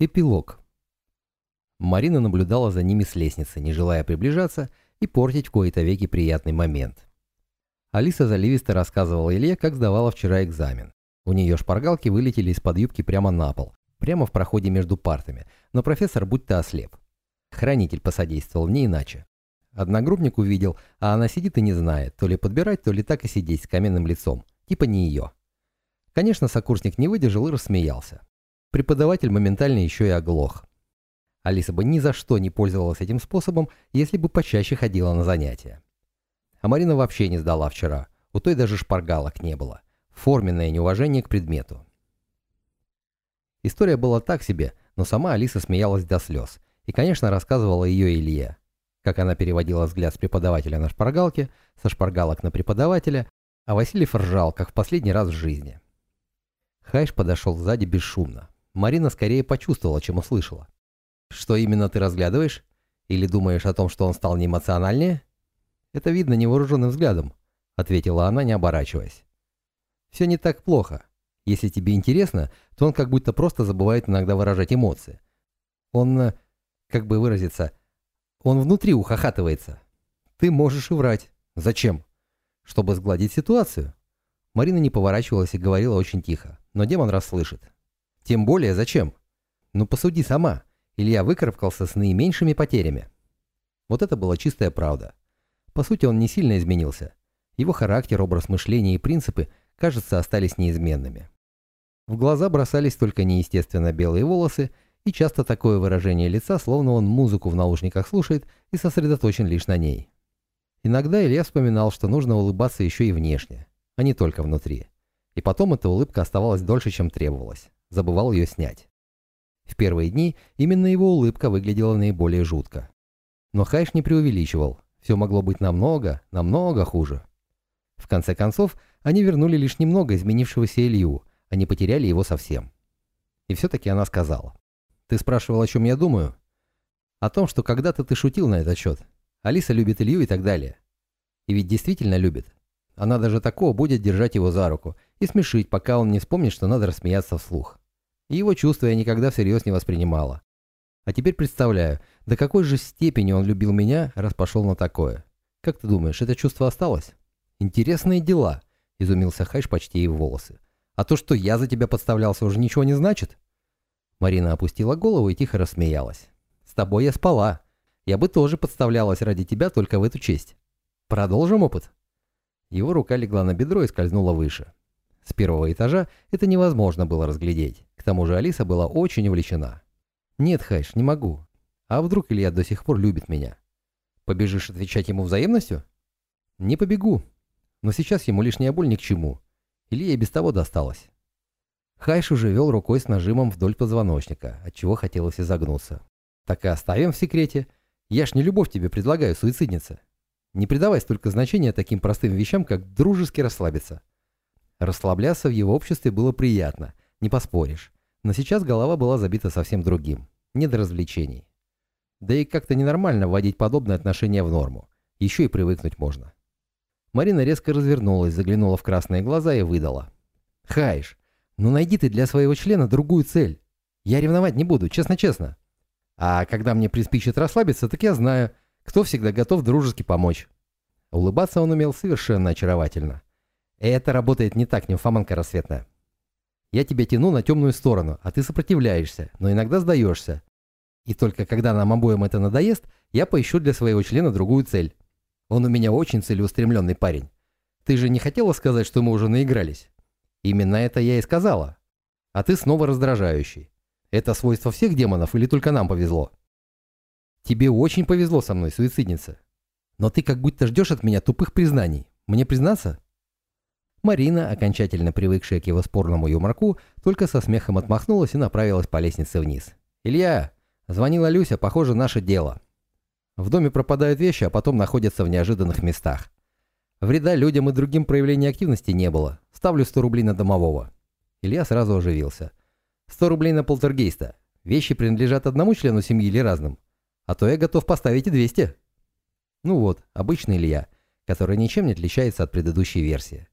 Эпилог. Марина наблюдала за ними с лестницы, не желая приближаться и портить в кои-то веки приятный момент. Алиса заливисто рассказывала Илье, как сдавала вчера экзамен. У нее шпаргалки вылетели из-под юбки прямо на пол, прямо в проходе между партами, но профессор будто ослеп. Хранитель посодействовал, не иначе. Одногруппник увидел, а она сидит и не знает, то ли подбирать, то ли так и сидеть с каменным лицом. Типа не ее. Конечно, сокурсник не выдержал и рассмеялся. Преподаватель моментально еще и оглох. Алиса бы ни за что не пользовалась этим способом, если бы почаще ходила на занятия. А Марина вообще не сдала вчера. У той даже шпаргалок не было. Форменное неуважение к предмету. История была так себе, но сама Алиса смеялась до слез. И, конечно, рассказывала ее Илье. Как она переводила взгляд с преподавателя на шпаргалки, со шпаргалок на преподавателя, а Васильев ржал, как в последний раз в жизни. Хайш подошел сзади бесшумно. Марина скорее почувствовала, чем услышала. «Что именно ты разглядываешь? Или думаешь о том, что он стал неэмоциональнее?» «Это видно невооруженным взглядом», — ответила она, не оборачиваясь. «Все не так плохо. Если тебе интересно, то он как будто просто забывает иногда выражать эмоции. Он, э, как бы выразиться, он внутри ухахатывается. Ты можешь и врать. Зачем? Чтобы сгладить ситуацию». Марина не поворачивалась и говорила очень тихо, но демон расслышит. «Тем более зачем? Ну посуди сама. Илья выкарабкался с наименьшими потерями». Вот это была чистая правда. По сути, он не сильно изменился. Его характер, образ мышления и принципы, кажется, остались неизменными. В глаза бросались только неестественно белые волосы и часто такое выражение лица, словно он музыку в наушниках слушает и сосредоточен лишь на ней. Иногда Илья вспоминал, что нужно улыбаться еще и внешне, а не только внутри. И потом эта улыбка оставалась дольше, чем требовалось. Забывал ее снять. В первые дни именно его улыбка выглядела наиболее жутко. Но Хайш не преувеличивал. Все могло быть намного, намного хуже. В конце концов, они вернули лишь немного изменившегося Илью, не потеряли его совсем. И все-таки она сказала. «Ты спрашивал, о чем я думаю?» «О том, что когда-то ты шутил на этот счет. Алиса любит Илью и так далее. И ведь действительно любит. Она даже такого будет держать его за руку и смешить, пока он не вспомнит, что надо рассмеяться вслух. И его чувства я никогда всерьез не воспринимала. А теперь представляю, до какой же степени он любил меня, раз пошел на такое. Как ты думаешь, это чувство осталось? Интересные дела, изумился Хайш почти и в волосы. А то, что я за тебя подставлялся, уже ничего не значит? Марина опустила голову и тихо рассмеялась. С тобой я спала. Я бы тоже подставлялась ради тебя только в эту честь. Продолжим опыт? Его рука легла на бедро и скользнула выше. С первого этажа это невозможно было разглядеть. Тому же Алиса была очень увлечена. «Нет, Хайш, не могу. А вдруг Илья до сих пор любит меня? Побежишь отвечать ему взаимностью?» «Не побегу. Но сейчас ему лишняя боль ни к чему. Илье без того досталось». Хайш уже вел рукой с нажимом вдоль позвоночника, отчего хотелось изогнуться. «Так и оставим в секрете. Я ж не любовь тебе предлагаю, суицидница. Не придавай столько значения таким простым вещам, как дружески расслабиться». Расслабляться в его обществе было приятно, не поспоришь. Но сейчас голова была забита совсем другим. Не до развлечений. Да и как-то ненормально вводить подобные отношения в норму. Еще и привыкнуть можно. Марина резко развернулась, заглянула в красные глаза и выдала. «Хайш, ну найди ты для своего члена другую цель. Я ревновать не буду, честно-честно. А когда мне приспичит расслабиться, так я знаю, кто всегда готов дружески помочь». Улыбаться он умел совершенно очаровательно. «Это работает не так, нимфоманка рассветная. Я тебя тяну на темную сторону, а ты сопротивляешься, но иногда сдаешься. И только когда нам обоим это надоест, я поищу для своего члена другую цель. Он у меня очень целеустремленный парень. Ты же не хотела сказать, что мы уже наигрались? Именно это я и сказала. А ты снова раздражающий. Это свойство всех демонов или только нам повезло? Тебе очень повезло со мной, суицидница. Но ты как будто ждешь от меня тупых признаний. Мне признаться? Марина, окончательно привыкшая к его спорному юморку, только со смехом отмахнулась и направилась по лестнице вниз. «Илья!» — звонила Люся, похоже, наше дело. В доме пропадают вещи, а потом находятся в неожиданных местах. Вреда людям и другим проявлений активности не было. Ставлю 100 рублей на домового. Илья сразу оживился. 100 рублей на полтергейста. Вещи принадлежат одному члену семьи или разным? А то я готов поставить и 200. Ну вот, обычный Илья, который ничем не отличается от предыдущей версии.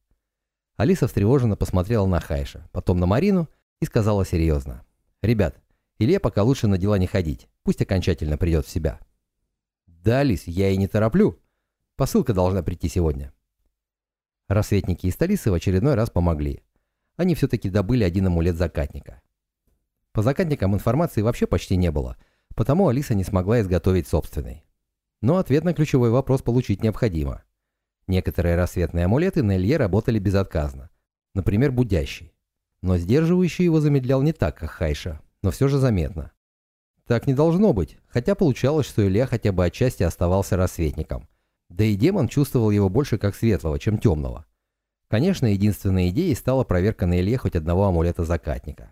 Алиса встревоженно посмотрела на Хайша, потом на Марину и сказала серьезно. «Ребят, Илья пока лучше на дела не ходить, пусть окончательно придет в себя. Да, Алис, я и не тороплю. Посылка должна прийти сегодня. Рассветники из Талисы в очередной раз помогли. Они все-таки добыли один амулет закатника. По закатникам информации вообще почти не было, потому Алиса не смогла изготовить собственный. Но ответ на ключевой вопрос получить необходимо. Некоторые рассветные амулеты на Илье работали безотказно. Например, будящий. Но сдерживающий его замедлял не так, как Хайша, но все же заметно. Так не должно быть, хотя получалось, что Илья хотя бы отчасти оставался рассветником. Да и демон чувствовал его больше как светлого, чем темного. Конечно, единственной идеей стала проверка на Илье хоть одного амулета закатника.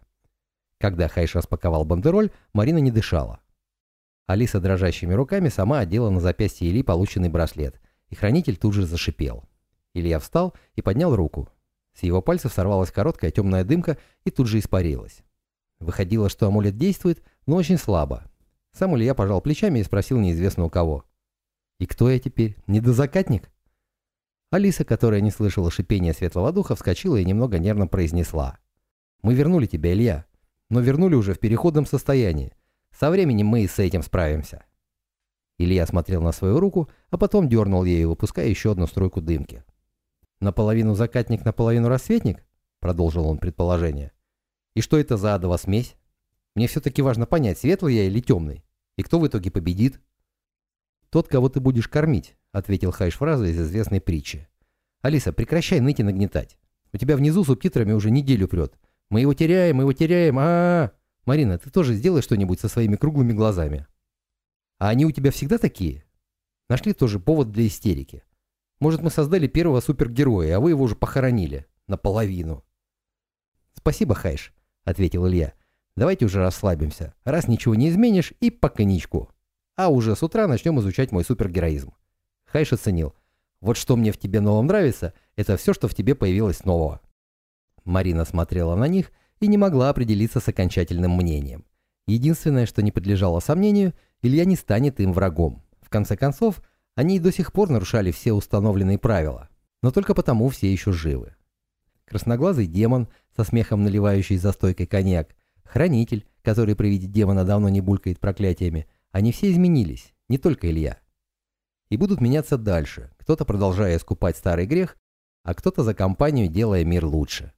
Когда Хайш распаковал бандероль, Марина не дышала. Алиса дрожащими руками сама одела на запястье Ильи полученный браслет, и хранитель тут же зашипел. Илья встал и поднял руку. С его пальцев сорвалась короткая темная дымка и тут же испарилась. Выходило, что амулет действует, но очень слабо. Сам Илья пожал плечами и спросил неизвестно у кого. «И кто я теперь? Недозакатник?» Алиса, которая не слышала шипения светлого духа, вскочила и немного нервно произнесла. «Мы вернули тебя, Илья, но вернули уже в переходном состоянии. Со временем мы и с этим справимся». Илья смотрел на свою руку, а потом дернул ею, выпуская еще одну струйку дымки. «Наполовину закатник, наполовину рассветник?» — продолжил он предположение. «И что это за адова смесь? Мне все-таки важно понять, светлый я или темный, и кто в итоге победит?» «Тот, кого ты будешь кормить», — ответил Хайш фразу из известной притчи. «Алиса, прекращай ныть и нагнетать. У тебя внизу субтитрами уже неделю прет. Мы его теряем, мы его теряем, а, -а, -а. Марина, ты тоже сделай что-нибудь со своими круглыми глазами». «А они у тебя всегда такие?» «Нашли тоже повод для истерики. Может, мы создали первого супергероя, а вы его уже похоронили. Наполовину. Спасибо, Хайш, ответил Илья. Давайте уже расслабимся. Раз ничего не изменишь, и по коньячку. А уже с утра начнем изучать мой супергероизм. Хайш оценил. Вот что мне в тебе новом нравится, это все, что в тебе появилось нового. Марина смотрела на них и не могла определиться с окончательным мнением. Единственное, что не подлежало сомнению, Илья не станет им врагом. В конце концов, они и до сих пор нарушали все установленные правила, но только потому все еще живы. Красноглазый демон, со смехом наливающий за стойкой коньяк, хранитель, который при виде демона давно не булькает проклятиями, они все изменились, не только Илья. И будут меняться дальше, кто-то продолжая искупать старый грех, а кто-то за компанию делая мир лучше.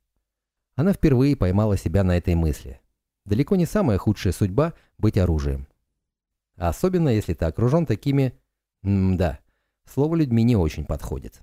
Она впервые поймала себя на этой мысли. Далеко не самая худшая судьба быть оружием. Особенно если ты окружен такими М-да, слово людьми не очень подходит.